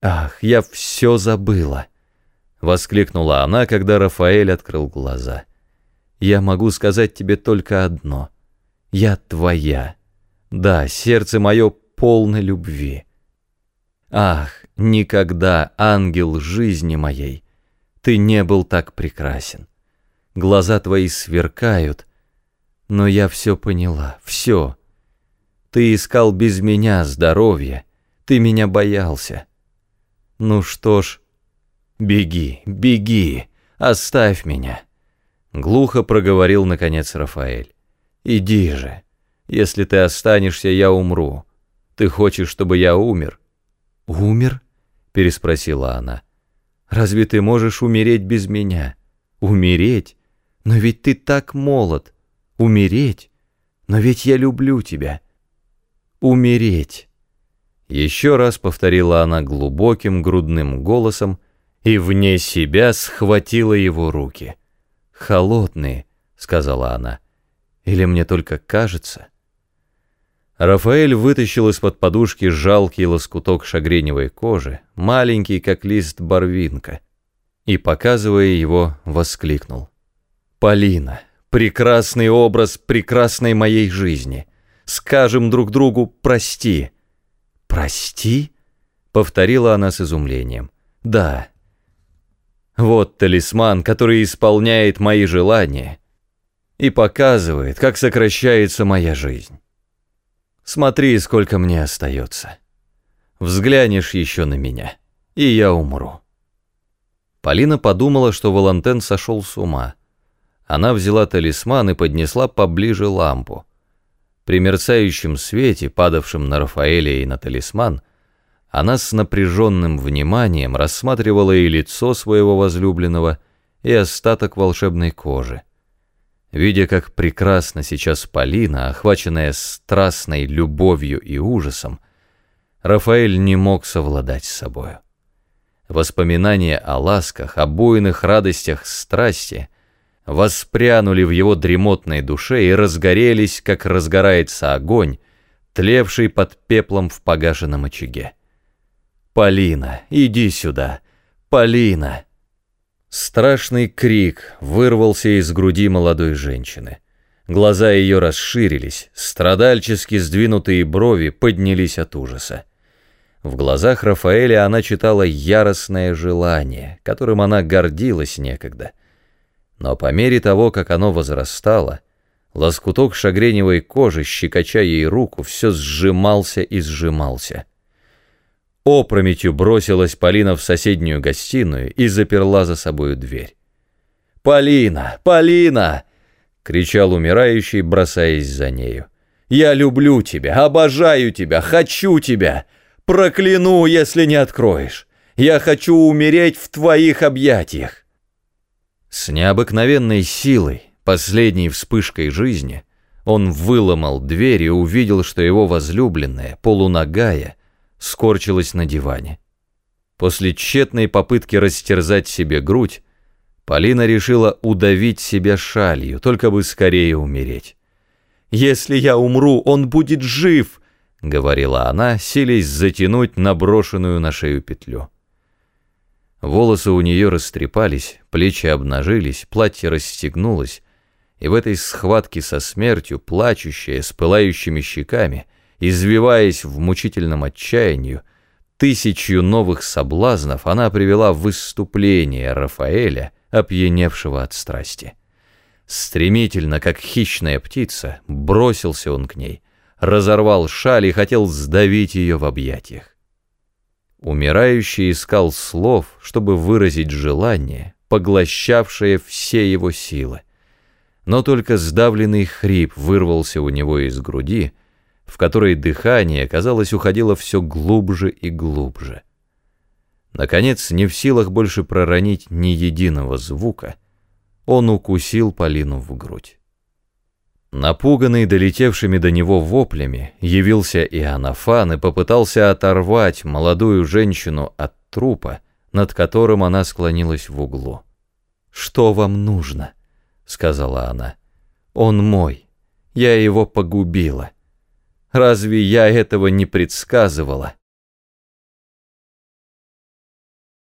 «Ах, я все забыла!» — воскликнула она, когда Рафаэль открыл глаза. «Я могу сказать тебе только одно. Я твоя. Да, сердце мое полно любви. Ах, никогда, ангел жизни моей, ты не был так прекрасен. Глаза твои сверкают, но я все поняла, все. Ты искал без меня здоровья, ты меня боялся. Ну что ж, беги, беги, оставь меня. Глухо проговорил, наконец, Рафаэль. Иди же, если ты останешься, я умру. Ты хочешь, чтобы я умер? Умер? Переспросила она. Разве ты можешь умереть без меня? Умереть? Но ведь ты так молод. Умереть? Но ведь я люблю тебя. Умереть. Еще раз повторила она глубоким грудным голосом и вне себя схватила его руки. «Холодные», — сказала она. «Или мне только кажется?» Рафаэль вытащил из-под подушки жалкий лоскуток шагреневой кожи, маленький, как лист барвинка, и, показывая его, воскликнул. «Полина, прекрасный образ прекрасной моей жизни. Скажем друг другу «прости». «Прости?» — повторила она с изумлением. «Да. Вот талисман, который исполняет мои желания и показывает, как сокращается моя жизнь. Смотри, сколько мне остается. Взглянешь еще на меня, и я умру». Полина подумала, что Валантен сошел с ума. Она взяла талисман и поднесла поближе лампу. При мерцающем свете, падавшем на Рафаэля и на талисман, она с напряженным вниманием рассматривала и лицо своего возлюбленного, и остаток волшебной кожи. Видя, как прекрасно сейчас Полина, охваченная страстной любовью и ужасом, Рафаэль не мог совладать с собою. Воспоминания о ласках, о буйных радостях страсти — воспрянули в его дремотной душе и разгорелись, как разгорается огонь, тлевший под пеплом в погашенном очаге. «Полина, иди сюда! Полина!» Страшный крик вырвался из груди молодой женщины. Глаза ее расширились, страдальчески сдвинутые брови поднялись от ужаса. В глазах Рафаэля она читала яростное желание, которым она гордилась некогда — но по мере того, как оно возрастало, лоскуток шагреневой кожи, щекоча ей руку, все сжимался и сжимался. Опрометью бросилась Полина в соседнюю гостиную и заперла за собою дверь. «Полина! Полина!» — кричал умирающий, бросаясь за нею. «Я люблю тебя, обожаю тебя, хочу тебя! Прокляну, если не откроешь! Я хочу умереть в твоих объятиях!» С необыкновенной силой, последней вспышкой жизни, он выломал дверь и увидел, что его возлюбленная, полуногая, скорчилась на диване. После тщетной попытки растерзать себе грудь, Полина решила удавить себя шалью, только бы скорее умереть. «Если я умру, он будет жив!» — говорила она, силясь затянуть наброшенную на шею петлю. Волосы у нее растрепались, плечи обнажились, платье расстегнулось, и в этой схватке со смертью, плачущая, с пылающими щеками, извиваясь в мучительном отчаянии, тысячью новых соблазнов она привела в выступление Рафаэля, опьяневшего от страсти. Стремительно, как хищная птица, бросился он к ней, разорвал шаль и хотел сдавить ее в объятиях. Умирающий искал слов, чтобы выразить желание, поглощавшее все его силы. Но только сдавленный хрип вырвался у него из груди, в которой дыхание, казалось, уходило все глубже и глубже. Наконец, не в силах больше проронить ни единого звука, он укусил Полину в грудь. Напуганный долетевшими до него воплями, явился Иоаннафан и попытался оторвать молодую женщину от трупа, над которым она склонилась в углу. «Что вам нужно?» — сказала она. «Он мой. Я его погубила. Разве я этого не предсказывала?»